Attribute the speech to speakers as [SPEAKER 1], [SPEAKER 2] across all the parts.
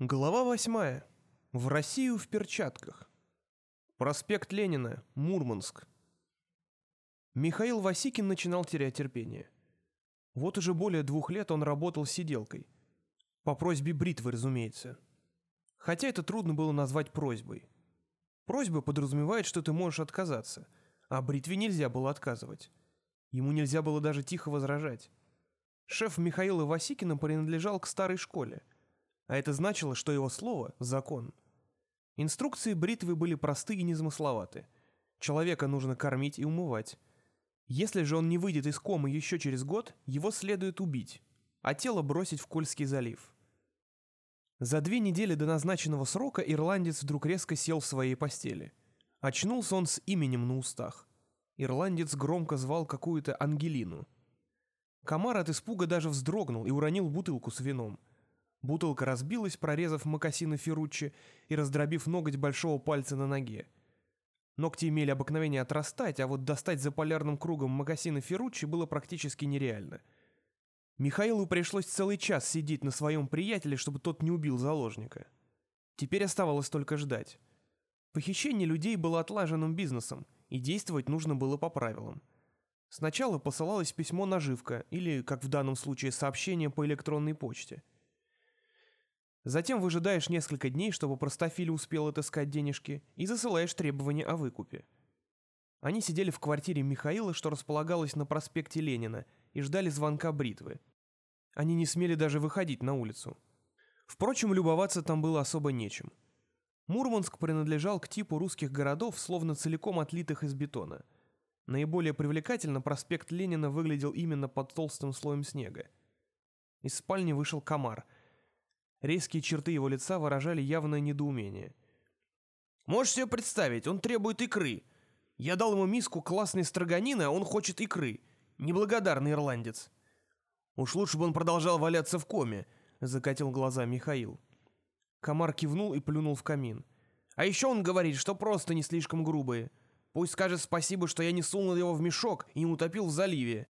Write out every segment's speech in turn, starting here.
[SPEAKER 1] Глава восьмая. В Россию в перчатках. Проспект Ленина, Мурманск. Михаил Васикин начинал терять терпение. Вот уже более двух лет он работал сиделкой. По просьбе бритвы, разумеется. Хотя это трудно было назвать просьбой. Просьба подразумевает, что ты можешь отказаться, а бритве нельзя было отказывать. Ему нельзя было даже тихо возражать. Шеф Михаила Васикина принадлежал к старой школе – а это значило, что его слово – закон. Инструкции бритвы были просты и незамысловаты. Человека нужно кормить и умывать. Если же он не выйдет из комы еще через год, его следует убить, а тело бросить в Кольский залив. За две недели до назначенного срока ирландец вдруг резко сел в своей постели. Очнулся он с именем на устах. Ирландец громко звал какую-то Ангелину. Комар от испуга даже вздрогнул и уронил бутылку с вином. Бутылка разбилась, прорезав мокасины Ферруччи и раздробив ноготь большого пальца на ноге. Ногти имели обыкновение отрастать, а вот достать за полярным кругом мокасины Ферруччи было практически нереально. Михаилу пришлось целый час сидеть на своем приятеле, чтобы тот не убил заложника. Теперь оставалось только ждать. Похищение людей было отлаженным бизнесом, и действовать нужно было по правилам. Сначала посылалось письмо-наживка, или, как в данном случае, сообщение по электронной почте – Затем выжидаешь несколько дней, чтобы простофиль успел отыскать денежки, и засылаешь требования о выкупе. Они сидели в квартире Михаила, что располагалась на проспекте Ленина, и ждали звонка бритвы. Они не смели даже выходить на улицу. Впрочем, любоваться там было особо нечем. Мурманск принадлежал к типу русских городов, словно целиком отлитых из бетона. Наиболее привлекательно проспект Ленина выглядел именно под толстым слоем снега. Из спальни вышел комар — Резкие черты его лица выражали явное недоумение. «Можешь себе представить, он требует икры. Я дал ему миску классной строганины, а он хочет икры. Неблагодарный ирландец». «Уж лучше бы он продолжал валяться в коме», — закатил глаза Михаил. Комар кивнул и плюнул в камин. «А еще он говорит, что просто не слишком грубые. Пусть скажет спасибо, что я не сунул его в мешок и не утопил в заливе».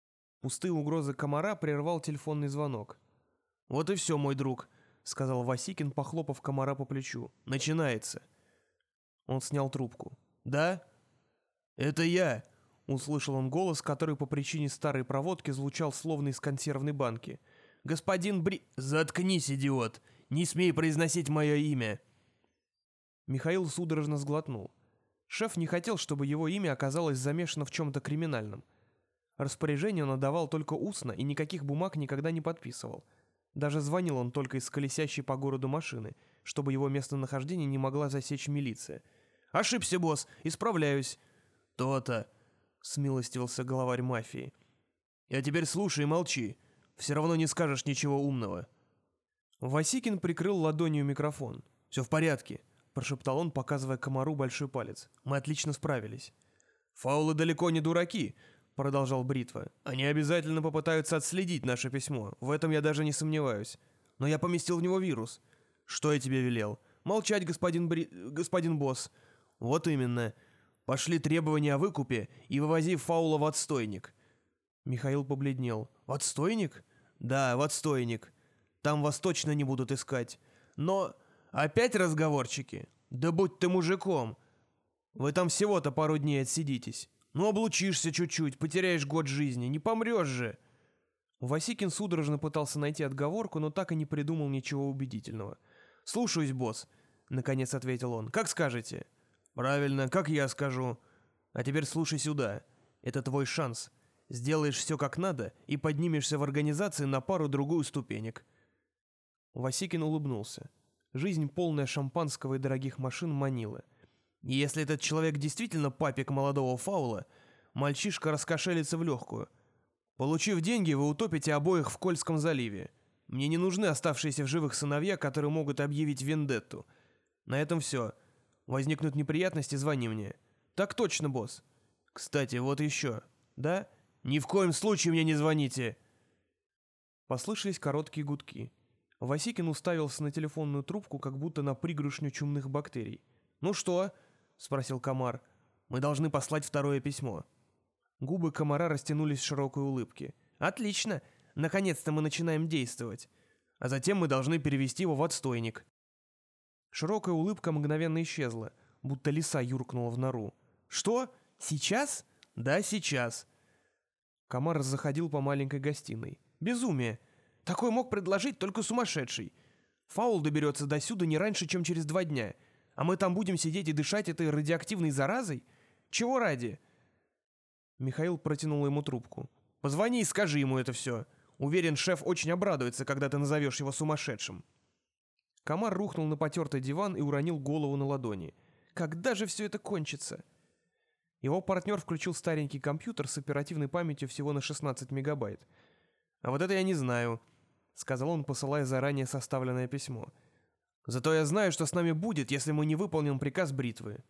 [SPEAKER 1] Пустые угрозы комара прервал телефонный звонок. «Вот и все, мой друг», — сказал Васикин, похлопав комара по плечу. «Начинается». Он снял трубку. «Да?» «Это я!» — услышал он голос, который по причине старой проводки звучал словно из консервной банки. «Господин Бри...» «Заткнись, идиот! Не смей произносить мое имя!» Михаил судорожно сглотнул. Шеф не хотел, чтобы его имя оказалось замешано в чем-то криминальном. Распоряжение он отдавал только устно и никаких бумаг никогда не подписывал — даже звонил он только из колесящей по городу машины, чтобы его местонахождение не могла засечь милиция. «Ошибся, босс, исправляюсь». «То-то», — смилостивился главарь мафии. «Я теперь слушай и молчи. Все равно не скажешь ничего умного». Васикин прикрыл ладонью микрофон. «Все в порядке», — прошептал он, показывая комару большой палец. «Мы отлично справились». «Фаулы далеко не дураки», продолжал Бритва. «Они обязательно попытаются отследить наше письмо, в этом я даже не сомневаюсь. Но я поместил в него вирус. Что я тебе велел? Молчать, господин Бри... господин босс. Вот именно. Пошли требования о выкупе и вывози фаула в отстойник». Михаил побледнел. «В отстойник?» «Да, в отстойник. Там вас точно не будут искать. Но... Опять разговорчики? Да будь ты мужиком. Вы там всего-то пару дней отсидитесь. Ну, облучишься чуть-чуть, потеряешь год жизни, не помрешь же. Васикин судорожно пытался найти отговорку, но так и не придумал ничего убедительного. «Слушаюсь, босс», — наконец ответил он. «Как скажете?» «Правильно, как я скажу. А теперь слушай сюда. Это твой шанс. Сделаешь все как надо и поднимешься в организации на пару-другую ступенек». Васикин улыбнулся. Жизнь, полная шампанского и дорогих машин, манила. Если этот человек действительно папик молодого фаула, мальчишка раскошелится в легкую. Получив деньги, вы утопите обоих в Кольском заливе. Мне не нужны оставшиеся в живых сыновья, которые могут объявить вендетту. На этом все. Возникнут неприятности, звони мне. Так точно, босс. Кстати, вот еще. Да? Ни в коем случае мне не звоните. Послышались короткие гудки. Васикин уставился на телефонную трубку, как будто на пригрушню чумных бактерий. «Ну что?» Спросил комар. «Мы должны послать второе письмо». Губы комара растянулись в широкой улыбке. «Отлично! Наконец-то мы начинаем действовать. А затем мы должны перевести его в отстойник. Широкая улыбка мгновенно исчезла, будто лиса юркнула в нору. «Что? Сейчас?» «Да, сейчас». Комар заходил по маленькой гостиной. «Безумие! Такой мог предложить только сумасшедший. Фаул доберется до сюда не раньше, чем через два дня, а мы там будем сидеть и дышать этой радиоактивной заразой? Чего ради?» Михаил протянул ему трубку. «Позвони и скажи ему это все. Уверен, шеф очень обрадуется, когда ты назовешь его сумасшедшим». Комар рухнул на потертый диван и уронил голову на ладони. «Когда же все это кончится?» Его партнер включил старенький компьютер с оперативной памятью всего на 16 мегабайт. «А вот это я не знаю», — сказал он, посылая заранее составленное письмо. «Зато я знаю, что с нами будет, если мы не выполним приказ бритвы.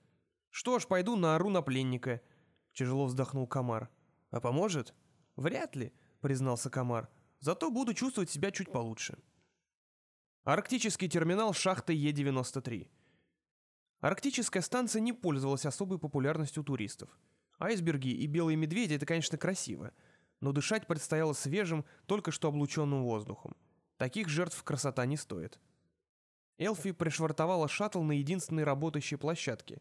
[SPEAKER 1] Что ж, пойду на ору на пленника», — тяжело вздохнул Комар. «А поможет?» «Вряд ли», — признался Комар. «Зато буду чувствовать себя чуть получше». Арктический терминал шахты Е-93. Арктическая станция не пользовалась особой популярностью туристов. Айсберги и белые медведи — это, конечно, красиво, но дышать предстояло свежим, только что облученным воздухом. Таких жертв красота не стоит. Элфи пришвартовала шаттл на единственной работающей площадке.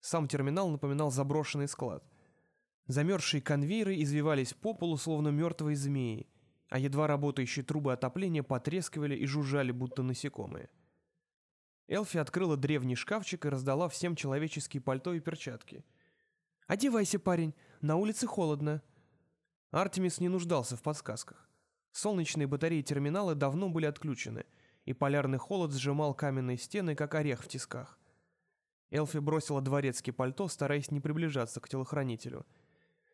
[SPEAKER 1] Сам терминал напоминал заброшенный склад. Замерзшие конвейеры извивались по полу, словно мертвые змеи, а едва работающие трубы отопления потрескивали и жужжали, будто насекомые. Элфи открыла древний шкафчик и раздала всем человеческие пальто и перчатки. «Одевайся, парень, на улице холодно». Артемис не нуждался в подсказках. Солнечные батареи терминала давно были отключены, и полярный холод сжимал каменные стены, как орех в тисках. Элфи бросила дворецкий пальто, стараясь не приближаться к телохранителю.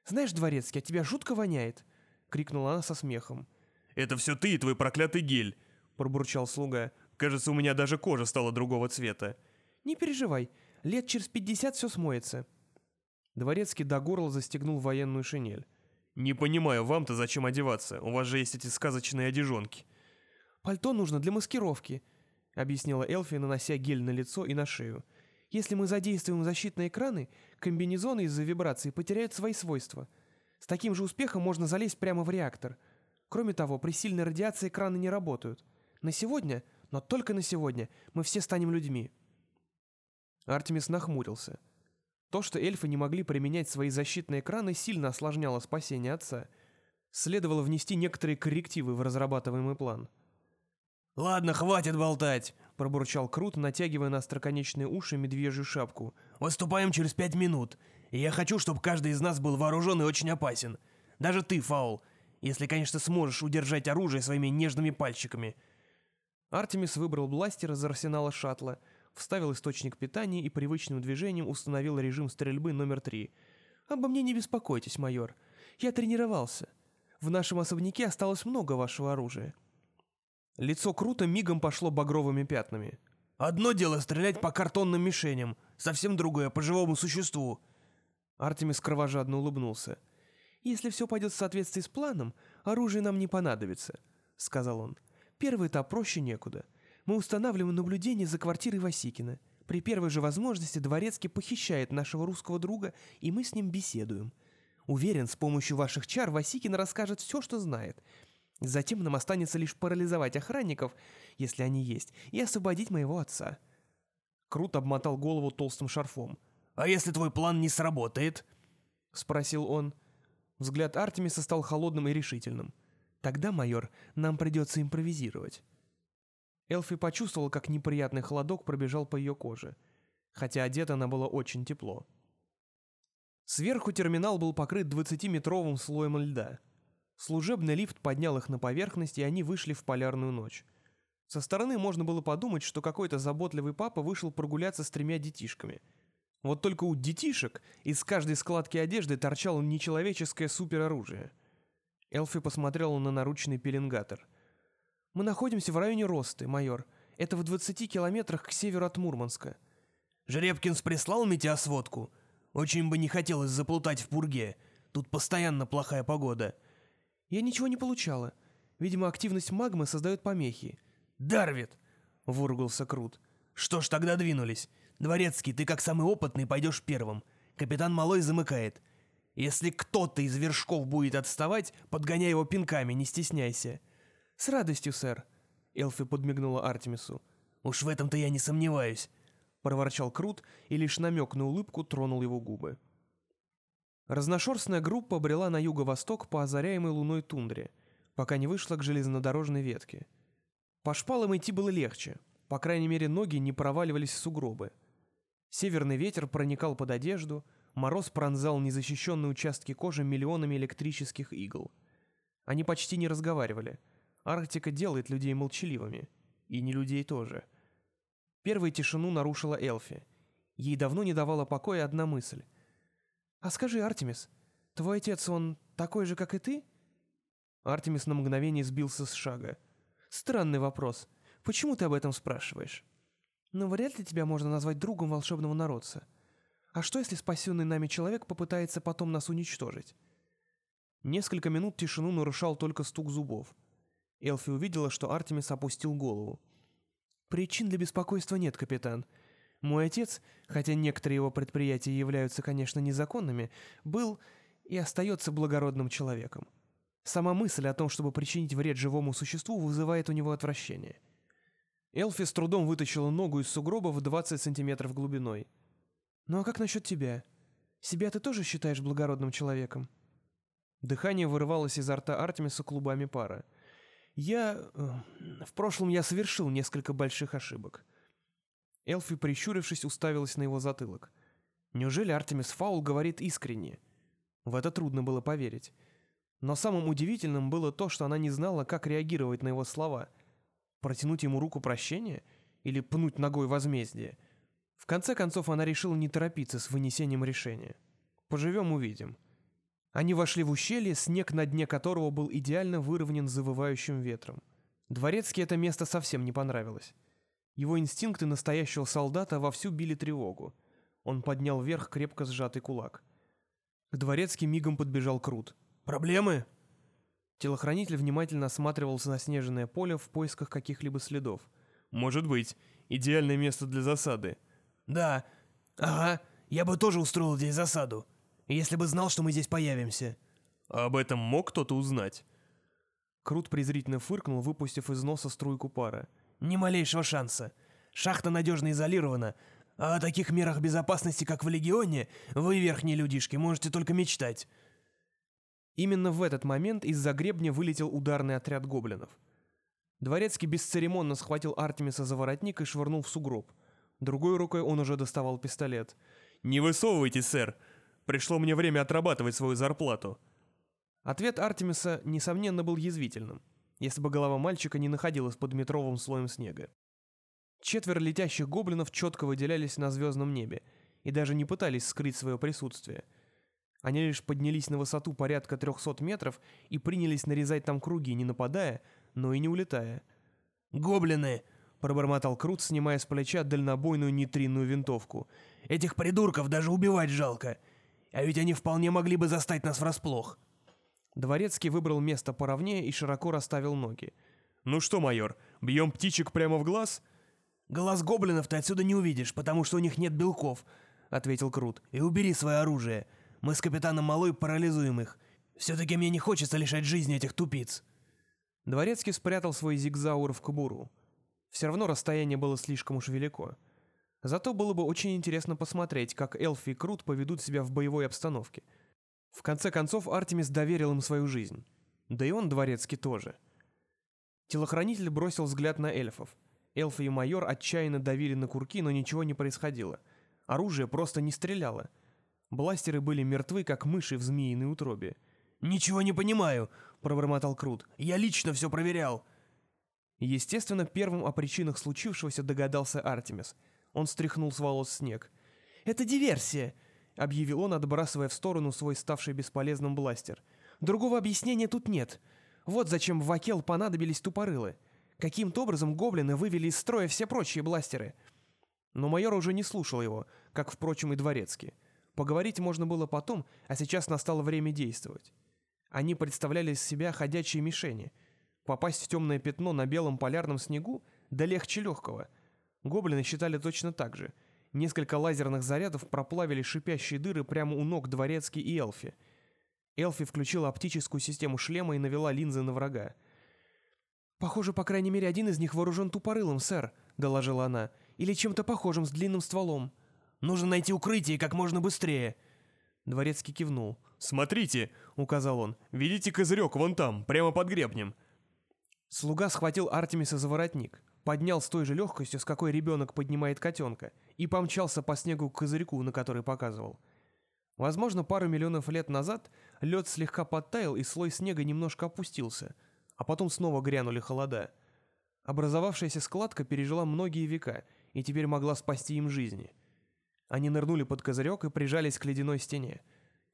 [SPEAKER 1] «Знаешь, дворецкий, от тебя жутко воняет!» — крикнула она со смехом.
[SPEAKER 2] «Это все ты и твой проклятый гель!» — пробурчал слуга. Кажется, у меня даже кожа стала другого цвета.
[SPEAKER 1] Не переживай, лет через пятьдесят все смоется. Дворецкий до горла застегнул военную шинель.
[SPEAKER 2] «Не понимаю, вам-то зачем одеваться? У вас же есть эти сказочные одежонки».
[SPEAKER 1] «Пальто нужно для маскировки», — объяснила Элфи, нанося гель на лицо и на шею. «Если мы задействуем защитные экраны, комбинезоны из-за вибрации потеряют свои свойства. С таким же успехом можно залезть прямо в реактор. Кроме того, при сильной радиации экраны не работают. На сегодня но только на сегодня мы все станем людьми». Артемис нахмурился. То, что эльфы не могли применять свои защитные экраны, сильно осложняло спасение отца. Следовало внести некоторые коррективы в разрабатываемый план.
[SPEAKER 2] «Ладно, хватит болтать», —
[SPEAKER 1] пробурчал Крут, натягивая на остроконечные уши медвежью шапку.
[SPEAKER 2] «Выступаем через пять минут, и я хочу, чтобы каждый из нас был вооружен и очень опасен. Даже ты, Фаул, если, конечно, сможешь удержать оружие своими нежными пальчиками.
[SPEAKER 1] Артемис выбрал бластер из арсенала шаттла, вставил источник питания и привычным движением установил режим стрельбы номер три. «Обо мне не беспокойтесь, майор. Я тренировался. В нашем особняке осталось много вашего оружия». Лицо Круто мигом пошло багровыми пятнами.
[SPEAKER 2] «Одно дело стрелять по картонным мишеням, совсем другое по живому существу».
[SPEAKER 1] Артемис кровожадно улыбнулся. «Если все пойдет в соответствии с планом, оружие нам не понадобится», — сказал он. Первый этап проще некуда. Мы устанавливаем наблюдение за квартирой Васикина. При первой же возможности Дворецкий похищает нашего русского друга, и мы с ним беседуем. Уверен, с помощью ваших чар Васикин расскажет все, что знает. Затем нам останется лишь парализовать охранников, если они есть, и освободить моего отца».
[SPEAKER 2] Крут обмотал голову толстым шарфом. «А если твой план не сработает?»
[SPEAKER 1] — спросил он. Взгляд Артемиса стал холодным и решительным. Тогда, майор, нам придется импровизировать». Элфи почувствовал, как неприятный холодок пробежал по ее коже, хотя одета она была очень тепло. Сверху терминал был покрыт 20-метровым слоем льда. Служебный лифт поднял их на поверхность, и они вышли в полярную ночь. Со стороны можно было подумать, что какой-то заботливый папа вышел прогуляться с тремя детишками. Вот только у детишек из каждой складки одежды торчало нечеловеческое супероружие — Элфи посмотрела на наручный пеленгатор. «Мы находимся в районе Росты, майор. Это в 20 километрах к северу от Мурманска».
[SPEAKER 2] «Жеребкинс прислал метеосводку? Очень бы не хотелось заплутать в пурге. Тут постоянно плохая погода».
[SPEAKER 1] «Я ничего не получала. Видимо, активность магмы создает помехи».
[SPEAKER 2] «Дарвит!» — выругался Крут. «Что ж, тогда двинулись. Дворецкий, ты как самый опытный пойдешь первым. Капитан Малой замыкает. Если кто-то из вершков будет отставать, подгоняй его пинками, не стесняйся».
[SPEAKER 1] «С радостью, сэр», — Элфи подмигнула Артемису.
[SPEAKER 2] «Уж в этом-то я не сомневаюсь», —
[SPEAKER 1] проворчал Крут и лишь намек на улыбку тронул его губы. Разношерстная группа брела на юго-восток по озаряемой луной тундре, пока не вышла к железнодорожной ветке. По шпалам идти было легче, по крайней мере ноги не проваливались в сугробы. Северный ветер проникал под одежду, мороз пронзал незащищенные участки кожи миллионами электрических игл. Они почти не разговаривали. Арктика делает людей молчаливыми. И не людей тоже. Первую тишину нарушила Элфи. Ей давно не давала покоя одна мысль. «А скажи, Артемис, твой отец, он такой же, как и ты?» Артемис на мгновение сбился с шага. «Странный вопрос. Почему ты об этом спрашиваешь?» «Ну, вряд ли тебя можно назвать другом волшебного народца. А что, если спасенный нами человек попытается потом нас уничтожить?» Несколько минут тишину нарушал только стук зубов. Элфи увидела, что Артемис опустил голову. «Причин для беспокойства нет, капитан. Мой отец, хотя некоторые его предприятия являются, конечно, незаконными, был и остается благородным человеком. Сама мысль о том, чтобы причинить вред живому существу, вызывает у него отвращение. Элфи с трудом вытащила ногу из сугроба в 20 сантиметров глубиной. «Ну а как насчет тебя? Себя ты тоже считаешь благородным человеком?» Дыхание вырывалось изо рта Артемиса клубами пара. «Я... Э, в прошлом я совершил несколько больших ошибок. Элфи, прищурившись, уставилась на его затылок. Неужели Артемис Фаул говорит искренне? В это трудно было поверить. Но самым удивительным было то, что она не знала, как реагировать на его слова. Протянуть ему руку прощения? Или пнуть ногой возмездие? В конце концов, она решила не торопиться с вынесением решения. Поживем — увидим. Они вошли в ущелье, снег на дне которого был идеально выровнен завывающим ветром. Дворецке это место совсем не понравилось. Его инстинкты настоящего солдата вовсю били тревогу. Он поднял вверх крепко сжатый кулак. К дворецке мигом подбежал Крут. «Проблемы?» Телохранитель внимательно осматривался на снежное поле в поисках каких-либо следов.
[SPEAKER 2] «Может быть. Идеальное место для засады». «Да. Ага. Я бы тоже устроил здесь засаду. Если бы знал, что мы здесь появимся».
[SPEAKER 1] «А об этом мог кто-то узнать?» Крут презрительно фыркнул, выпустив из носа струйку пара.
[SPEAKER 2] Ни малейшего шанса. Шахта надежно изолирована, а о таких мерах безопасности, как в Легионе, вы, верхние людишки, можете только мечтать.
[SPEAKER 1] Именно в этот момент из-за гребня вылетел ударный отряд гоблинов. Дворецкий бесцеремонно схватил Артемиса за воротник и швырнул в сугроб. Другой рукой он уже доставал пистолет.
[SPEAKER 2] «Не высовывайтесь, сэр! Пришло мне время отрабатывать свою зарплату!»
[SPEAKER 1] Ответ Артемиса, несомненно, был язвительным если бы голова мальчика не находилась под метровым слоем снега. Четверо летящих гоблинов четко выделялись на звездном небе и даже не пытались скрыть свое присутствие. Они лишь поднялись на высоту порядка 300 метров и принялись нарезать там круги, не нападая, но и не улетая.
[SPEAKER 2] «Гоблины!» — пробормотал Крут, снимая с плеча дальнобойную нейтринную винтовку. «Этих придурков даже убивать жалко! А ведь они вполне могли бы застать нас врасплох!»
[SPEAKER 1] Дворецкий выбрал место поровнее и широко расставил ноги.
[SPEAKER 2] «Ну что, майор, бьем птичек прямо в глаз?» «Глаз гоблинов ты отсюда не увидишь, потому что у них нет белков», — ответил Крут. «И убери свое оружие. Мы с капитаном Малой парализуем их. Все-таки мне не хочется лишать жизни этих тупиц».
[SPEAKER 1] Дворецкий спрятал свой зигзаур в кобуру. Все равно расстояние было слишком уж велико. Зато было бы очень интересно посмотреть, как Элфи и Крут поведут себя в боевой обстановке — в конце концов, Артемис доверил им свою жизнь. Да и он, дворецкий, тоже. Телохранитель бросил взгляд на эльфов. Эльфы и майор отчаянно давили на курки, но ничего не происходило. Оружие просто не стреляло. Бластеры были мертвы, как мыши в змеиной утробе.
[SPEAKER 2] «Ничего не понимаю», — пробормотал Крут. «Я лично все проверял».
[SPEAKER 1] Естественно, первым о причинах случившегося догадался Артемис. Он стряхнул с волос снег.
[SPEAKER 2] «Это диверсия», —
[SPEAKER 1] объявил он, отбрасывая в сторону свой ставший бесполезным бластер.
[SPEAKER 2] «Другого объяснения тут нет. Вот зачем в Акел понадобились тупорылы. Каким-то образом гоблины вывели из строя все прочие бластеры».
[SPEAKER 1] Но майор уже не слушал его, как, впрочем, и дворецкий. Поговорить можно было потом, а сейчас настало время действовать. Они представляли из себя ходячие мишени. Попасть в темное пятно на белом полярном снегу да легче легкого. Гоблины считали точно так же — Несколько лазерных зарядов проплавили шипящие дыры прямо у ног Дворецки и Элфи. Элфи включила оптическую систему шлема и навела линзы на врага.
[SPEAKER 2] «Похоже, по крайней мере, один из них вооружен тупорылом, сэр», —
[SPEAKER 1] доложила она. «Или чем-то похожим с длинным стволом».
[SPEAKER 2] «Нужно найти укрытие как можно быстрее».
[SPEAKER 1] Дворецкий кивнул.
[SPEAKER 2] «Смотрите», — указал он, — «видите козырек вон там, прямо под гребнем».
[SPEAKER 1] Слуга схватил Артемиса за воротник, поднял с той же легкостью, с какой ребенок поднимает котенка, и помчался по снегу к козырьку, на который показывал. Возможно, пару миллионов лет назад лед слегка подтаял, и слой снега немножко опустился, а потом снова грянули холода. Образовавшаяся складка пережила многие века и теперь могла спасти им жизни. Они нырнули под козырек и прижались к ледяной стене.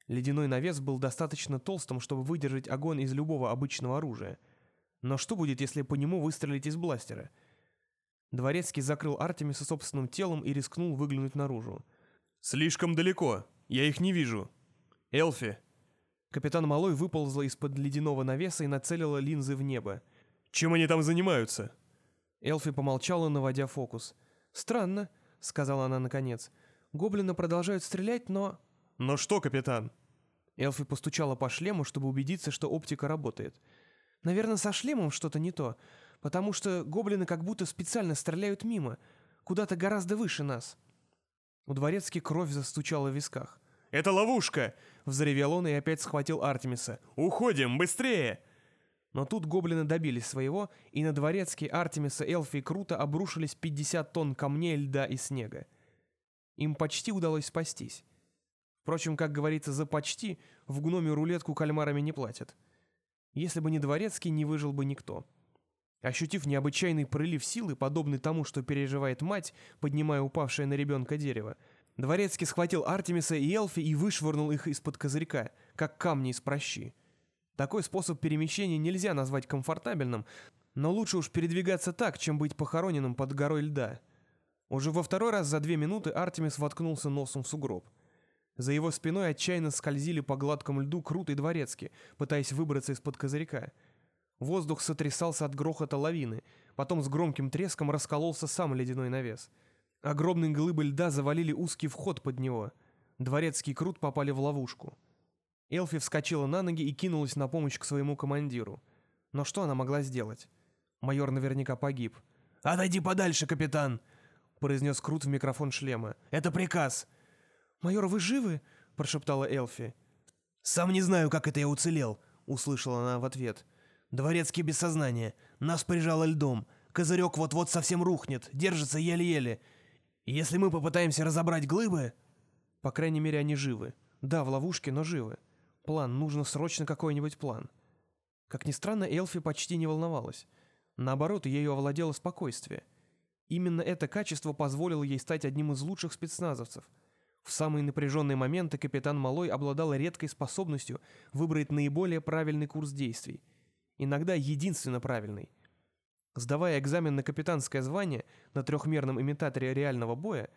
[SPEAKER 1] Ледяной навес был достаточно толстым, чтобы выдержать огонь из любого обычного оружия. Но что будет, если по нему выстрелить из бластера? Дворецкий закрыл Артемиса собственным телом и рискнул выглянуть наружу.
[SPEAKER 2] «Слишком далеко. Я их не вижу. Элфи!»
[SPEAKER 1] Капитан Малой выползла из-под ледяного навеса и нацелила линзы в небо.
[SPEAKER 2] «Чем они там занимаются?»
[SPEAKER 1] Элфи помолчала, наводя фокус. «Странно», — сказала она наконец. «Гоблины продолжают стрелять, но...»
[SPEAKER 2] «Но что, капитан?»
[SPEAKER 1] Элфи постучала по шлему, чтобы убедиться, что оптика работает. «Наверное, со шлемом что-то не то, потому что гоблины как будто специально стреляют мимо, куда-то гораздо выше нас». У дворецки кровь застучала в висках.
[SPEAKER 2] «Это ловушка!»
[SPEAKER 1] — взревел он и опять схватил Артемиса.
[SPEAKER 2] «Уходим, быстрее!»
[SPEAKER 1] Но тут гоблины добились своего, и на дворецкий Артемиса, Элфи и Круто обрушились 50 тонн камней, льда и снега. Им почти удалось спастись. Впрочем, как говорится, за почти в гноме рулетку кальмарами не платят. Если бы не дворецкий, не выжил бы никто. Ощутив необычайный прилив силы, подобный тому, что переживает мать, поднимая упавшее на ребенка дерево, дворецкий схватил Артемиса и Элфи и вышвырнул их из-под козырька, как камни из прощи. Такой способ перемещения нельзя назвать комфортабельным, но лучше уж передвигаться так, чем быть похороненным под горой льда. Уже во второй раз за две минуты Артемис воткнулся носом в сугроб. За его спиной отчаянно скользили по гладкому льду Крут и Дворецкий, пытаясь выбраться из-под козырька. Воздух сотрясался от грохота лавины, потом с громким треском раскололся сам ледяной навес. Огромные глыбы льда завалили узкий вход под него. Дворецкий и Крут попали в ловушку. Элфи вскочила на ноги и кинулась на помощь к своему командиру. Но что она могла сделать? Майор наверняка погиб.
[SPEAKER 2] «Отойди подальше, капитан!»
[SPEAKER 1] — произнес Крут в микрофон шлема.
[SPEAKER 2] «Это приказ!»
[SPEAKER 1] «Майор, вы живы?» — прошептала Элфи.
[SPEAKER 2] «Сам не знаю, как это я уцелел», — услышала она в ответ. «Дворецкий без сознания. Нас прижало льдом. Козырек вот-вот совсем рухнет. Держится еле-еле. Если мы попытаемся разобрать глыбы...»
[SPEAKER 1] «По крайней мере, они живы. Да, в ловушке, но живы. План, нужно срочно какой-нибудь план». Как ни странно, Элфи почти не волновалась. Наоборот, ею овладело спокойствие. Именно это качество позволило ей стать одним из лучших спецназовцев. В самые напряженные моменты капитан Малой обладал редкой способностью выбрать наиболее правильный курс действий. Иногда единственно правильный. Сдавая экзамен на капитанское звание на трехмерном имитаторе реального боя,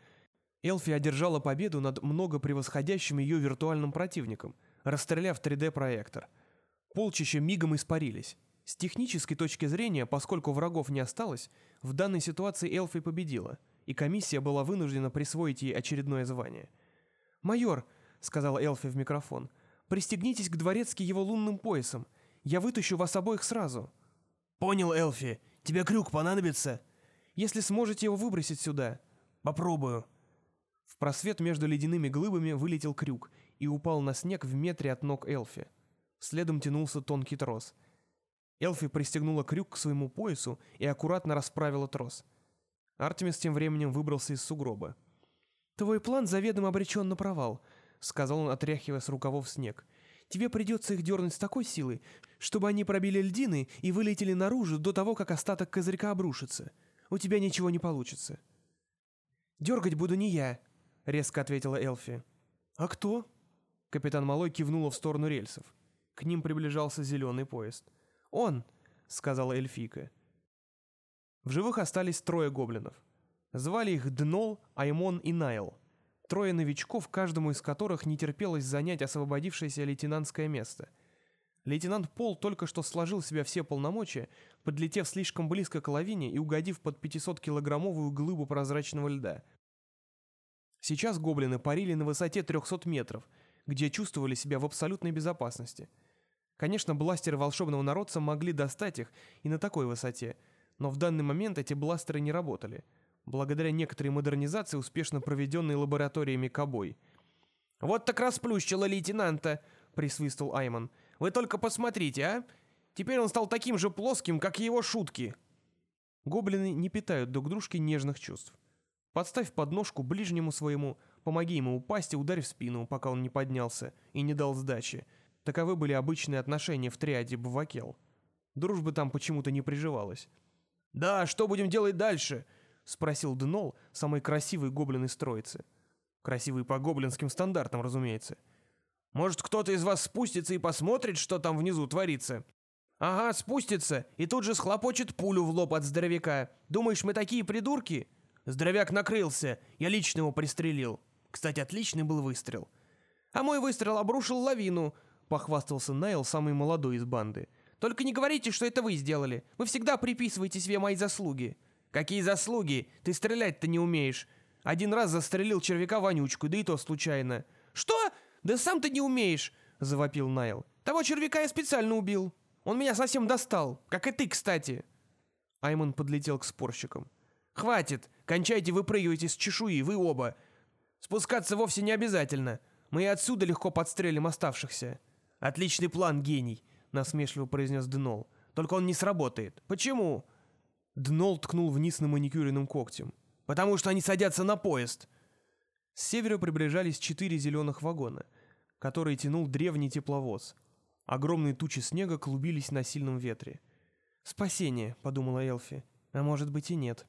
[SPEAKER 1] Элфи одержала победу над много превосходящим ее виртуальным противником, расстреляв 3D-проектор. Полчища мигом испарились. С технической точки зрения, поскольку врагов не осталось, в данной ситуации Элфи победила, и комиссия была вынуждена присвоить ей очередное звание. «Майор», — сказала Элфи в микрофон, — «пристегнитесь к дворецке его лунным поясом. Я вытащу вас обоих сразу».
[SPEAKER 2] «Понял, Элфи. Тебе крюк понадобится?»
[SPEAKER 1] «Если сможете его выбросить сюда».
[SPEAKER 2] «Попробую».
[SPEAKER 1] В просвет между ледяными глыбами вылетел крюк и упал на снег в метре от ног Элфи. Следом тянулся тонкий трос. Элфи пристегнула крюк к своему поясу и аккуратно расправила трос. Артемис тем временем выбрался из сугроба. «Твой план заведомо обречен на провал», — сказал он, отряхивая с рукавов снег. «Тебе придется их дернуть с такой силой, чтобы они пробили льдины и вылетели наружу до того, как остаток козырька обрушится. У тебя ничего не получится». «Дергать буду не я», — резко ответила Элфи. «А кто?» Капитан Малой кивнула в сторону рельсов. К ним приближался зеленый поезд. «Он», — сказала эльфийка. В живых остались трое гоблинов. Звали их Днол, Аймон и Найл. Трое новичков, каждому из которых не терпелось занять освободившееся лейтенантское место. Лейтенант Пол только что сложил в себя все полномочия, подлетев слишком близко к лавине и угодив под 500-килограммовую глыбу прозрачного льда. Сейчас гоблины парили на высоте 300 метров, где чувствовали себя в абсолютной безопасности. Конечно, бластеры волшебного народца могли достать их и на такой высоте – но в данный момент эти бластеры не работали, благодаря некоторой модернизации, успешно проведенной лабораториями Кобой.
[SPEAKER 2] «Вот так расплющило лейтенанта!» — присвистнул Айман. «Вы только посмотрите, а! Теперь он стал таким же плоским, как и его шутки!»
[SPEAKER 1] Гоблины не питают друг дружке нежных чувств. Подставь подножку ближнему своему, помоги ему упасть и ударь в спину, пока он не поднялся и не дал сдачи. Таковы были обычные отношения в триаде Бувакел. Дружба там почему-то не приживалась.
[SPEAKER 2] «Да, что будем делать дальше?»
[SPEAKER 1] — спросил Днол, самый красивый гоблин из троицы. Красивый по гоблинским стандартам, разумеется.
[SPEAKER 2] «Может, кто-то из вас спустится и посмотрит, что там внизу творится?» «Ага, спустится, и тут же схлопочет пулю в лоб от здоровяка. Думаешь, мы такие придурки?» Здоровяк накрылся, я лично его пристрелил. Кстати, отличный был выстрел. «А мой выстрел обрушил лавину», — похвастался Найл, самый молодой из банды. «Только не говорите, что это вы сделали. Вы всегда приписываете себе мои заслуги». «Какие заслуги? Ты стрелять-то не умеешь. Один раз застрелил червяка-вонючку, да и то случайно». «Что? Да сам ты не умеешь!» — завопил Найл. «Того червяка я специально убил». Он меня совсем достал, как и ты, кстати».
[SPEAKER 1] Аймон подлетел к спорщикам.
[SPEAKER 2] «Хватит! Кончайте выпрыгивать из чешуи, вы оба! Спускаться вовсе не обязательно. Мы и отсюда легко подстрелим оставшихся». «Отличный план, гений», — насмешливо произнес Днол. «Только он не сработает. Почему?»
[SPEAKER 1] Днол ткнул вниз на маникюренным когтем.
[SPEAKER 2] «Потому что они садятся на поезд».
[SPEAKER 1] С севера приближались четыре зеленых вагона, которые тянул древний тепловоз — Огромные тучи снега клубились на сильном ветре. «Спасение», — подумала Элфи. «А может быть и нет».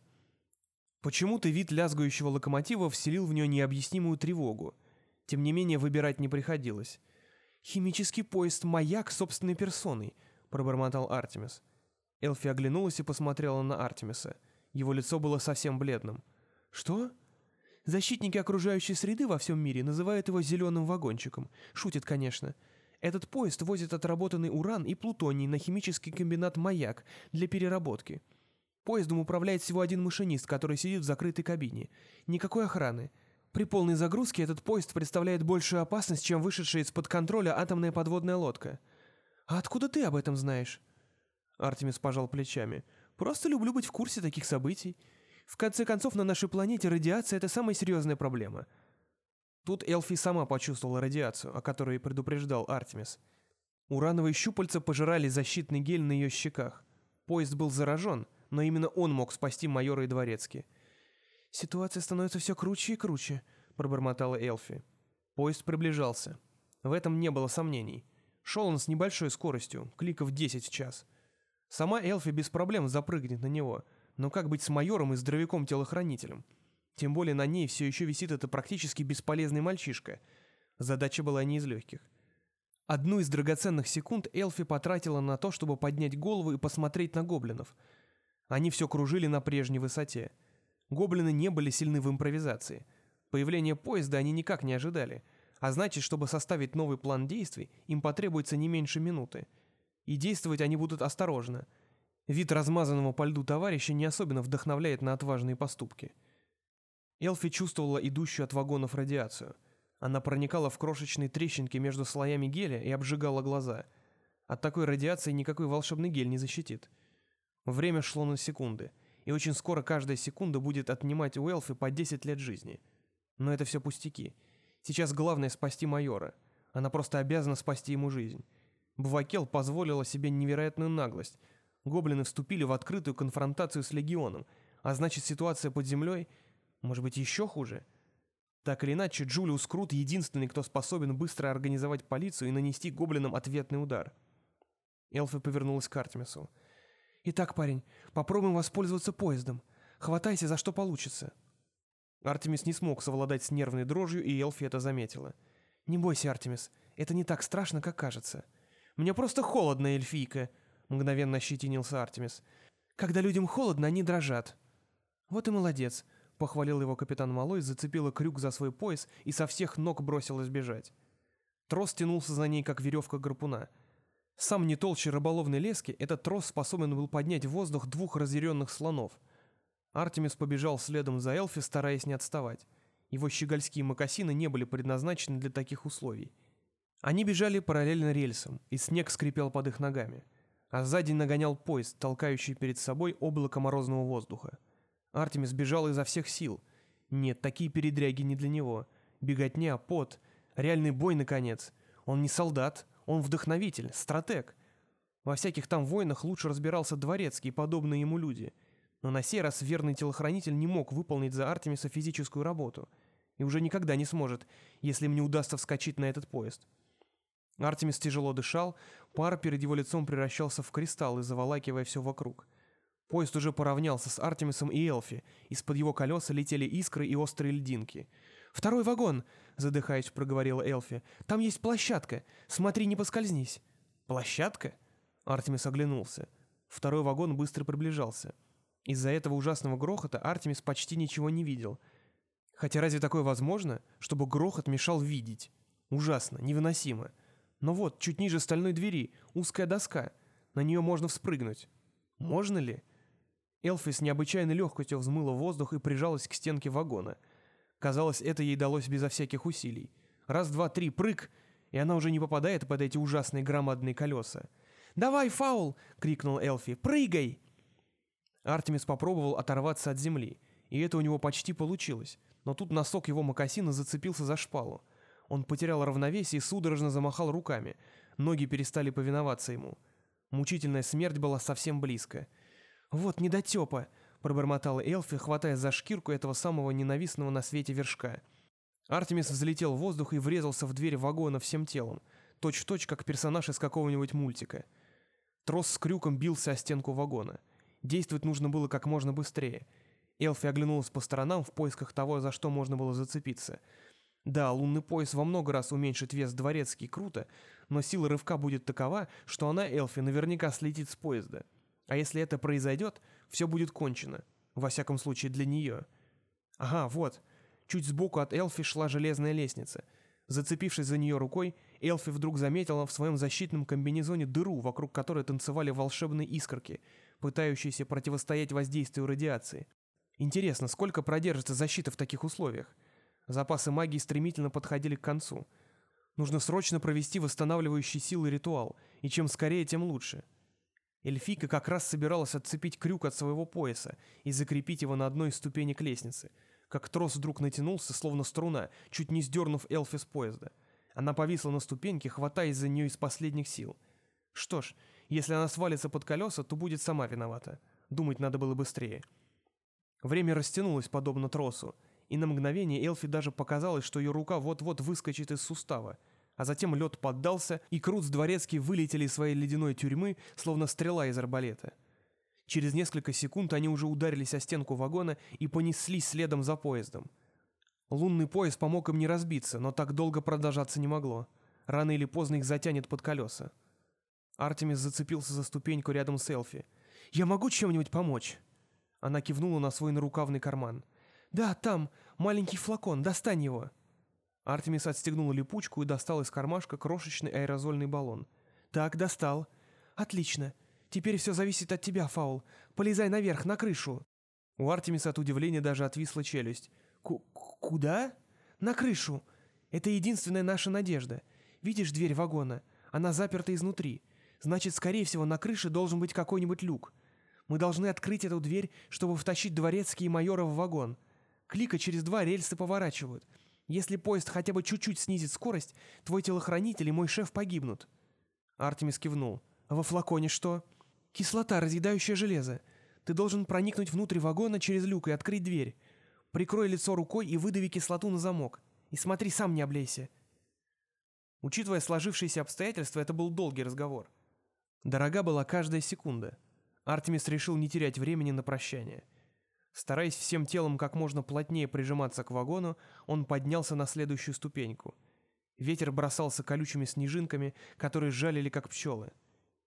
[SPEAKER 1] Почему-то вид лязгающего локомотива вселил в нее необъяснимую тревогу. Тем не менее, выбирать не приходилось. «Химический поезд «Маяк» собственной персоной», — пробормотал Артемис. Элфи оглянулась и посмотрела на Артемиса. Его лицо было совсем бледным. «Что?» Защитники окружающей среды во всем мире называют его «зеленым вагончиком». Шутит, конечно. Этот поезд возит отработанный уран и плутоний на химический комбинат «Маяк» для переработки. Поездом управляет всего один машинист, который сидит в закрытой кабине. Никакой охраны. При полной загрузке этот поезд представляет большую опасность, чем вышедшая из-под контроля атомная подводная лодка. «А откуда ты об этом знаешь?» Артемис пожал плечами. «Просто люблю быть в курсе таких событий. В конце концов, на нашей планете радиация — это самая серьезная проблема. Тут Элфи сама почувствовала радиацию, о которой предупреждал Артемис. Урановые щупальца пожирали защитный гель на ее щеках. Поезд был заражен, но именно он мог спасти майора и дворецки. «Ситуация становится все круче и круче», — пробормотала Элфи. Поезд приближался. В этом не было сомнений. Шел он с небольшой скоростью, кликов 10 в час. Сама Элфи без проблем запрыгнет на него, но как быть с майором и здоровяком-телохранителем? Тем более на ней все еще висит это практически бесполезный мальчишка. Задача была не из легких. Одну из драгоценных секунд Элфи потратила на то, чтобы поднять голову и посмотреть на гоблинов. Они все кружили на прежней высоте. Гоблины не были сильны в импровизации. Появление поезда они никак не ожидали. А значит, чтобы составить новый план действий, им потребуется не меньше минуты. И действовать они будут осторожно. Вид размазанного по льду товарища не особенно вдохновляет на отважные поступки. Элфи чувствовала идущую от вагонов радиацию. Она проникала в крошечные трещинки между слоями геля и обжигала глаза. От такой радиации никакой волшебный гель не защитит. Время шло на секунды, и очень скоро каждая секунда будет отнимать у Элфи по 10 лет жизни. Но это все пустяки. Сейчас главное спасти майора. Она просто обязана спасти ему жизнь. Бвакел позволила себе невероятную наглость. Гоблины вступили в открытую конфронтацию с Легионом, а значит ситуация под землей — может быть, еще хуже? Так или иначе, Джулиус Крут единственный, кто способен быстро организовать полицию и нанести гоблинам ответный удар. Элфи повернулась к Артемису. «Итак, парень, попробуем воспользоваться поездом. Хватайся, за что получится». Артемис не смог совладать с нервной дрожью, и Элфи это заметила. «Не бойся, Артемис, это не так страшно, как кажется». «Мне просто холодно, эльфийка», — мгновенно ощетинился Артемис. «Когда людям холодно, они дрожат». «Вот и молодец похвалил его капитан Малой, зацепила крюк за свой пояс и со всех ног бросилась бежать. Трос тянулся за ней, как веревка гарпуна. Сам не толще рыболовной лески, этот трос способен был поднять в воздух двух разъяренных слонов. Артемис побежал следом за Элфи, стараясь не отставать. Его щегольские мокасины не были предназначены для таких условий. Они бежали параллельно рельсам, и снег скрипел под их ногами. а сзади нагонял поезд, толкающий перед собой облако морозного воздуха. Артемис бежал изо всех сил. Нет, такие передряги не для него. Беготня, пот, реальный бой, наконец. Он не солдат, он вдохновитель, стратег. Во всяких там войнах лучше разбирался дворецкий и подобные ему люди. Но на сей раз верный телохранитель не мог выполнить за Артемиса физическую работу. И уже никогда не сможет, если им не удастся вскочить на этот поезд. Артемис тяжело дышал, пар перед его лицом превращался в кристаллы, заволакивая все вокруг. Поезд уже поравнялся с Артемисом и Элфи, из-под его колеса летели искры и острые льдинки. «Второй вагон!» — задыхаясь, проговорила Элфи. «Там есть площадка. Смотри, не поскользнись». «Площадка?» Артемис оглянулся. Второй вагон быстро приближался. Из-за этого ужасного грохота Артемис почти ничего не видел. Хотя разве такое возможно, чтобы грохот мешал видеть? Ужасно, невыносимо. Но вот, чуть ниже стальной двери, узкая доска. На нее можно вспрыгнуть. Можно ли? Элфи с необычайной легкостью взмыла воздух и прижалась к стенке вагона. Казалось, это ей далось безо всяких усилий. Раз, два, три, прыг, и она уже не попадает под эти ужасные громадные колеса. «Давай, фаул!» — крикнул Элфи. «Прыгай!» Артемис попробовал оторваться от земли, и это у него почти получилось, но тут носок его мокасина зацепился за шпалу. Он потерял равновесие и судорожно замахал руками. Ноги перестали повиноваться ему. Мучительная смерть была совсем близко. «Вот недотепа!» — пробормотала Элфи, хватая за шкирку этого самого ненавистного на свете вершка. Артемис взлетел в воздух и врезался в дверь вагона всем телом, точь-в-точь, -точь, как персонаж из какого-нибудь мультика. Трос с крюком бился о стенку вагона. Действовать нужно было как можно быстрее. Элфи оглянулась по сторонам в поисках того, за что можно было зацепиться — да, лунный пояс во много раз уменьшит вес дворецкий, круто, но сила рывка будет такова, что она, Элфи, наверняка слетит с поезда. А если это произойдет, все будет кончено. Во всяком случае, для нее. Ага, вот. Чуть сбоку от Элфи шла железная лестница. Зацепившись за нее рукой, Элфи вдруг заметила в своем защитном комбинезоне дыру, вокруг которой танцевали волшебные искорки, пытающиеся противостоять воздействию радиации. Интересно, сколько продержится защита в таких условиях? Запасы магии стремительно подходили к концу. Нужно срочно провести восстанавливающий силы ритуал, и чем скорее, тем лучше. Эльфика как раз собиралась отцепить крюк от своего пояса и закрепить его на одной из ступенек лестницы, как трос вдруг натянулся, словно струна, чуть не сдернув Элфи с поезда. Она повисла на ступеньке, хватаясь за нее из последних сил. Что ж, если она свалится под колеса, то будет сама виновата. Думать надо было быстрее. Время растянулось, подобно тросу, и на мгновение Элфи даже показалось, что ее рука вот-вот выскочит из сустава. А затем лед поддался, и Крут с Дворецкий вылетели из своей ледяной тюрьмы, словно стрела из арбалета. Через несколько секунд они уже ударились о стенку вагона и понеслись следом за поездом. Лунный поезд помог им не разбиться, но так долго продолжаться не могло. Рано или поздно их затянет под колеса. Артемис зацепился за ступеньку рядом с Элфи. «Я могу чем-нибудь помочь?» Она кивнула на свой нарукавный карман. «Да, там, маленький флакон, достань его». Артемис отстегнул липучку и достал из кармашка крошечный аэрозольный баллон. «Так, достал. Отлично. Теперь все зависит от тебя, Фаул. Полезай наверх, на крышу». У Артемиса от удивления даже отвисла челюсть. «Куда?» «На крышу. Это единственная наша надежда. Видишь дверь вагона? Она заперта изнутри. Значит, скорее всего, на крыше должен быть какой-нибудь люк. Мы должны открыть эту дверь, чтобы втащить дворецкие майора в вагон. Клика через два рельсы поворачивают. Если поезд хотя бы чуть-чуть снизит скорость, твой телохранитель и мой шеф погибнут». Артемис кивнул. «А во флаконе что?» «Кислота, разъедающая железо. Ты должен проникнуть внутрь вагона через люк и открыть дверь. Прикрой лицо рукой и выдави кислоту на замок. И смотри, сам не облейся». Учитывая сложившиеся обстоятельства, это был долгий разговор. Дорога была каждая секунда. Артемис решил не терять времени на прощание. Стараясь всем телом как можно плотнее прижиматься к вагону, он поднялся на следующую ступеньку. Ветер бросался колючими снежинками, которые жалили как пчелы.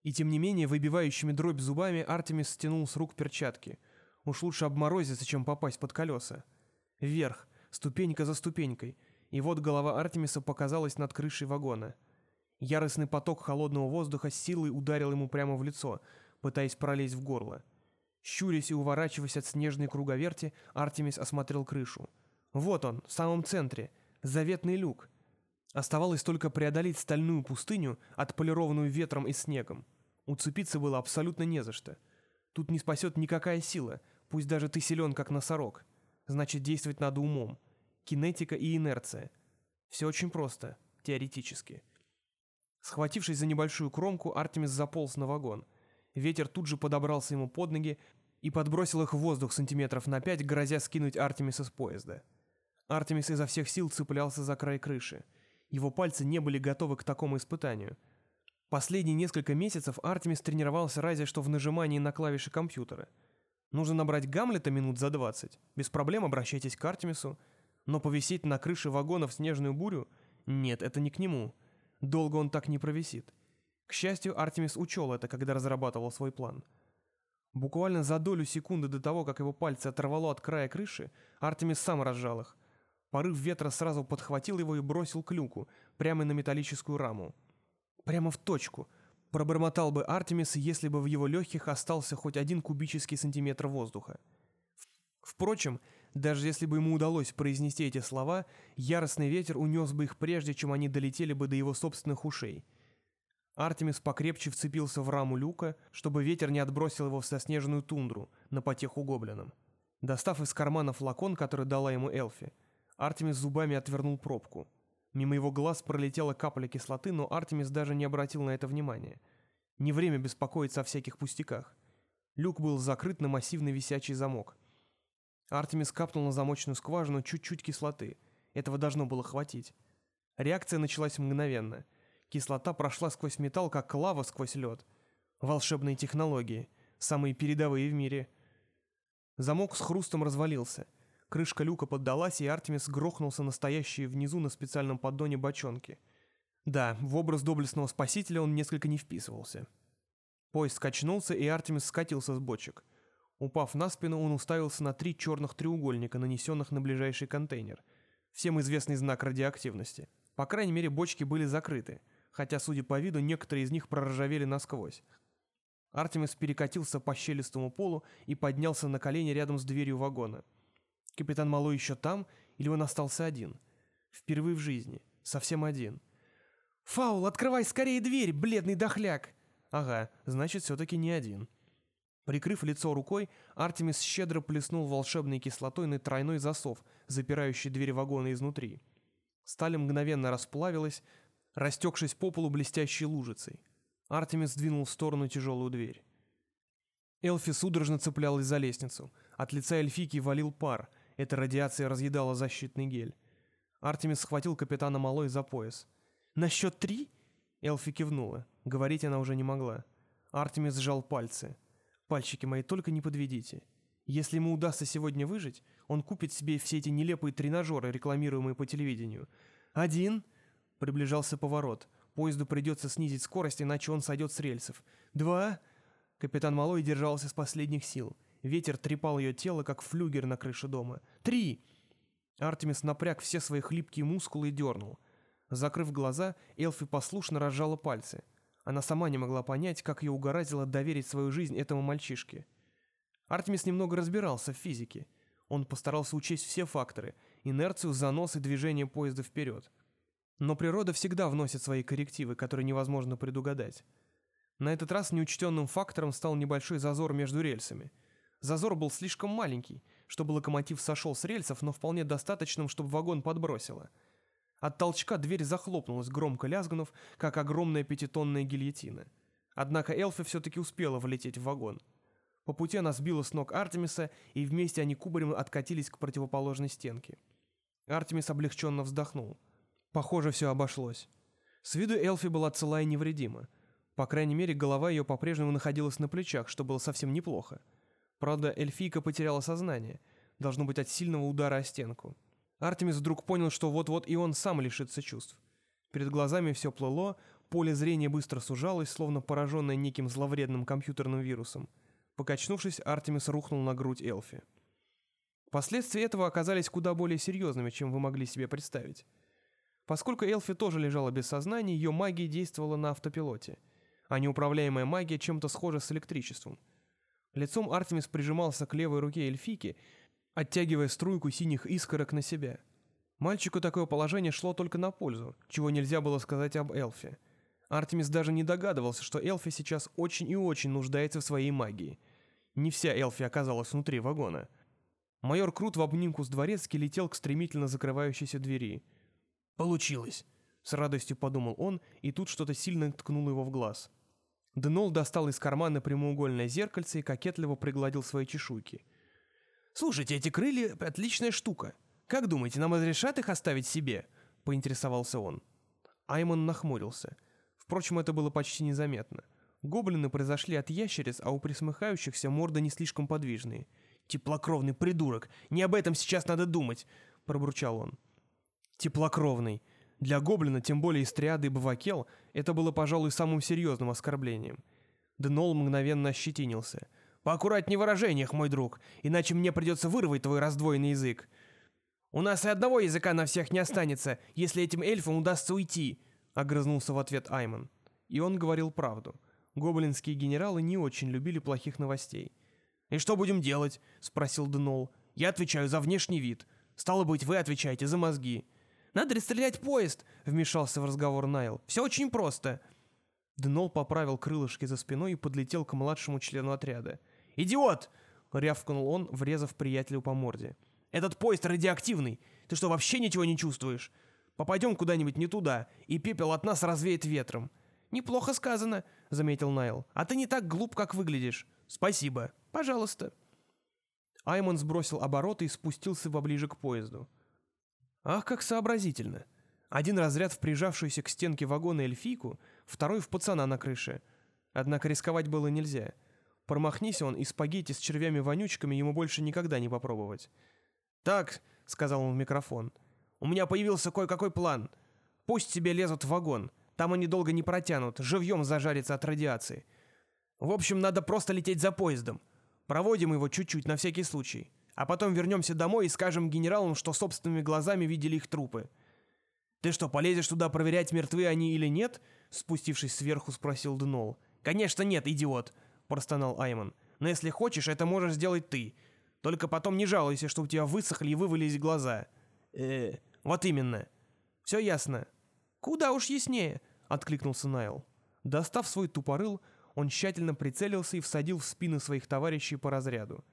[SPEAKER 1] И тем не менее, выбивающими дробь зубами, Артемис стянул с рук перчатки. Уж лучше обморозиться, чем попасть под колеса. Вверх, ступенька за ступенькой, и вот голова Артемиса показалась над крышей вагона. Яростный поток холодного воздуха с силой ударил ему прямо в лицо, пытаясь пролезть в горло. Щурясь и уворачиваясь от снежной круговерти, Артемис осмотрел крышу. Вот он, в самом центре, заветный люк. Оставалось только преодолеть стальную пустыню, отполированную ветром и снегом. Уцепиться было абсолютно не за что. Тут не спасет никакая сила, пусть даже ты силен, как носорог. Значит, действовать надо умом. Кинетика и инерция. Все очень просто, теоретически. Схватившись за небольшую кромку, Артемис заполз на вагон. Ветер тут же подобрался ему под ноги и подбросил их в воздух сантиметров на пять, грозя скинуть Артемиса с поезда. Артемис изо всех сил цеплялся за край крыши. Его пальцы не были готовы к такому испытанию. Последние несколько месяцев Артемис тренировался разве что в нажимании на клавиши компьютера. Нужно набрать Гамлета минут за 20. Без проблем обращайтесь к Артемису. Но повисеть на крыше вагона в снежную бурю? Нет, это не к нему. Долго он так не провисит. К счастью, Артемис учел это, когда разрабатывал свой план. Буквально за долю секунды до того, как его пальцы оторвало от края крыши, Артемис сам разжал их. Порыв ветра сразу подхватил его и бросил к люку, прямо на металлическую раму. Прямо в точку. Пробормотал бы Артемис, если бы в его легких остался хоть один кубический сантиметр воздуха. Впрочем, даже если бы ему удалось произнести эти слова, яростный ветер унес бы их прежде, чем они долетели бы до его собственных ушей. Артемис покрепче вцепился в раму люка, чтобы ветер не отбросил его в соснеженную тундру, на потеху гоблинам. Достав из кармана флакон, который дала ему Элфи, Артемис зубами отвернул пробку. Мимо его глаз пролетела капля кислоты, но Артемис даже не обратил на это внимания. Не время беспокоиться о всяких пустяках. Люк был закрыт на массивный висячий замок. Артемис капнул на замочную скважину чуть-чуть кислоты. Этого должно было хватить. Реакция началась мгновенно. Кислота прошла сквозь металл, как лава сквозь лед. Волшебные технологии. Самые передовые в мире. Замок с хрустом развалился. Крышка люка поддалась, и Артемис грохнулся настоящие внизу на специальном поддоне бочонки. Да, в образ доблестного спасителя он несколько не вписывался. Поезд скачнулся, и Артемис скатился с бочек. Упав на спину, он уставился на три черных треугольника, нанесенных на ближайший контейнер. Всем известный знак радиоактивности. По крайней мере, бочки были закрыты, хотя, судя по виду, некоторые из них проржавели насквозь. Артемис перекатился по щелистому полу и поднялся на колени рядом с дверью вагона. Капитан Малой еще там, или он остался один? Впервые в жизни. Совсем один. «Фаул, открывай скорее дверь, бледный дохляк!» «Ага, значит, все-таки не один». Прикрыв лицо рукой, Артемис щедро плеснул волшебной кислотой на тройной засов, запирающий дверь вагона изнутри. Сталь мгновенно расплавилась, растекшись по полу блестящей лужицей. Артемис сдвинул в сторону тяжелую дверь. Элфи судорожно цеплялась за лестницу. От лица эльфики валил пар. Эта радиация разъедала защитный гель. Артемис схватил капитана Малой за пояс. «На счет три?» Элфи кивнула. Говорить она уже не могла. Артемис сжал пальцы. Пальчики мои, только не подведите. Если ему удастся сегодня выжить, он купит себе все эти нелепые тренажеры, рекламируемые по телевидению. Один. Приближался поворот. Поезду придется снизить скорость, иначе он сойдет с рельсов. Два. Капитан Малой держался с последних сил. Ветер трепал ее тело, как флюгер на крыше дома. Три. Артемис напряг все свои хлипкие мускулы и дернул. Закрыв глаза, Элфи послушно разжала пальцы — она сама не могла понять, как ее угораздило доверить свою жизнь этому мальчишке. Артемис немного разбирался в физике. Он постарался учесть все факторы – инерцию, занос и движение поезда вперед. Но природа всегда вносит свои коррективы, которые невозможно предугадать. На этот раз неучтенным фактором стал небольшой зазор между рельсами. Зазор был слишком маленький, чтобы локомотив сошел с рельсов, но вполне достаточным, чтобы вагон подбросило – от толчка дверь захлопнулась, громко лязгнув, как огромная пятитонная гильотина. Однако Элфи все-таки успела влететь в вагон. По пути она сбила с ног Артемиса, и вместе они кубарем откатились к противоположной стенке. Артемис облегченно вздохнул. Похоже, все обошлось. С виду Элфи была цела и невредима. По крайней мере, голова ее по-прежнему находилась на плечах, что было совсем неплохо. Правда, эльфийка потеряла сознание, должно быть от сильного удара о стенку. Артемис вдруг понял, что вот-вот и он сам лишится чувств. Перед глазами все плыло, поле зрения быстро сужалось, словно пораженное неким зловредным компьютерным вирусом. Покачнувшись, Артемис рухнул на грудь Элфи. Последствия этого оказались куда более серьезными, чем вы могли себе представить. Поскольку Элфи тоже лежала без сознания, ее магия действовала на автопилоте, а неуправляемая магия чем-то схожа с электричеством. Лицом Артемис прижимался к левой руке эльфики, оттягивая струйку синих искорок на себя. Мальчику такое положение шло только на пользу, чего нельзя было сказать об Элфе. Артемис даже не догадывался, что Элфи сейчас очень и очень нуждается в своей магии. Не вся Элфи оказалась внутри вагона. Майор Крут в обнимку с дворецки летел к стремительно закрывающейся двери.
[SPEAKER 2] «Получилось!» — с радостью подумал он, и тут что-то сильно ткнуло его в глаз.
[SPEAKER 1] Денол достал из кармана прямоугольное зеркальце и кокетливо пригладил свои чешуйки.
[SPEAKER 2] «Слушайте, эти крылья — отличная штука. Как думаете, нам разрешат их оставить себе?» — поинтересовался он.
[SPEAKER 1] Аймон нахмурился. Впрочем, это было почти незаметно. Гоблины произошли от ящериц, а у присмыхающихся морды не слишком подвижные.
[SPEAKER 2] «Теплокровный придурок! Не об этом сейчас надо думать!» — пробурчал он.
[SPEAKER 1] «Теплокровный!» Для гоблина, тем более из триады бавакел, это было, пожалуй, самым серьезным оскорблением. Денол мгновенно ощетинился.
[SPEAKER 2] «Поаккуратней в выражениях, мой друг, иначе мне придется вырвать твой раздвоенный язык. У нас и одного языка на всех не останется, если этим эльфам удастся уйти», — огрызнулся в ответ Айман.
[SPEAKER 1] И он говорил правду. Гоблинские генералы не очень любили плохих новостей.
[SPEAKER 2] «И что будем делать?» — спросил Денол. «Я отвечаю за внешний вид. Стало быть, вы отвечаете за мозги». «Надо расстрелять поезд!» — вмешался в разговор Найл. «Все очень просто».
[SPEAKER 1] Денол поправил крылышки за спиной и подлетел к младшему члену отряда.
[SPEAKER 2] «Идиот!» — рявкнул он, врезав приятелю по морде. «Этот поезд радиоактивный. Ты что, вообще ничего не чувствуешь? Попадем куда-нибудь не туда, и пепел от нас развеет ветром». «Неплохо сказано», — заметил Найл. «А ты не так глуп, как выглядишь». «Спасибо. Пожалуйста».
[SPEAKER 1] Аймон сбросил обороты и спустился поближе к поезду. Ах, как сообразительно. Один разряд в прижавшуюся к стенке вагона эльфийку, второй в пацана на крыше. Однако рисковать было нельзя. Промахнись он, и спагетти с червями-вонючками ему больше никогда не попробовать.
[SPEAKER 2] «Так», — сказал он в микрофон, — «у меня появился кое-какой план. Пусть себе лезут в вагон, там они долго не протянут, живьем зажарятся от радиации. В общем, надо просто лететь за поездом. Проводим его чуть-чуть на всякий случай. А потом вернемся домой и скажем генералам, что собственными глазами видели их трупы. «Ты что, полезешь туда проверять, мертвы они или нет?» Спустившись сверху, спросил Днол. «Конечно нет, идиот!» – простонал Айман. «Но если хочешь, это можешь сделать ты. Только потом не жалуйся, что у тебя высохли и вывалились глаза». «Э, вот именно. Все ясно».
[SPEAKER 1] «Куда уж яснее», — откликнулся Найл. Достав свой тупорыл, он тщательно прицелился и всадил в спины своих товарищей по разряду.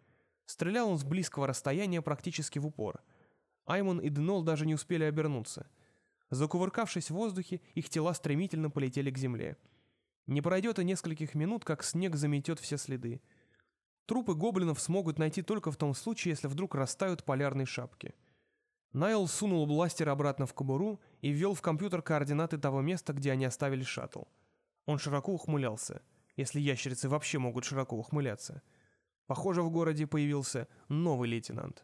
[SPEAKER 1] Стрелял он с близкого расстояния практически в упор. Аймон и Денол даже не успели обернуться. Закувыркавшись в воздухе, их тела стремительно полетели к земле. Не пройдет и нескольких минут, как снег заметет все следы. Трупы гоблинов смогут найти только в том случае, если вдруг растают полярные шапки. Найл сунул бластер обратно в кобуру и ввел в компьютер координаты того места, где они оставили шаттл. Он широко ухмылялся, если ящерицы вообще могут широко ухмыляться. Похоже, в городе появился новый лейтенант.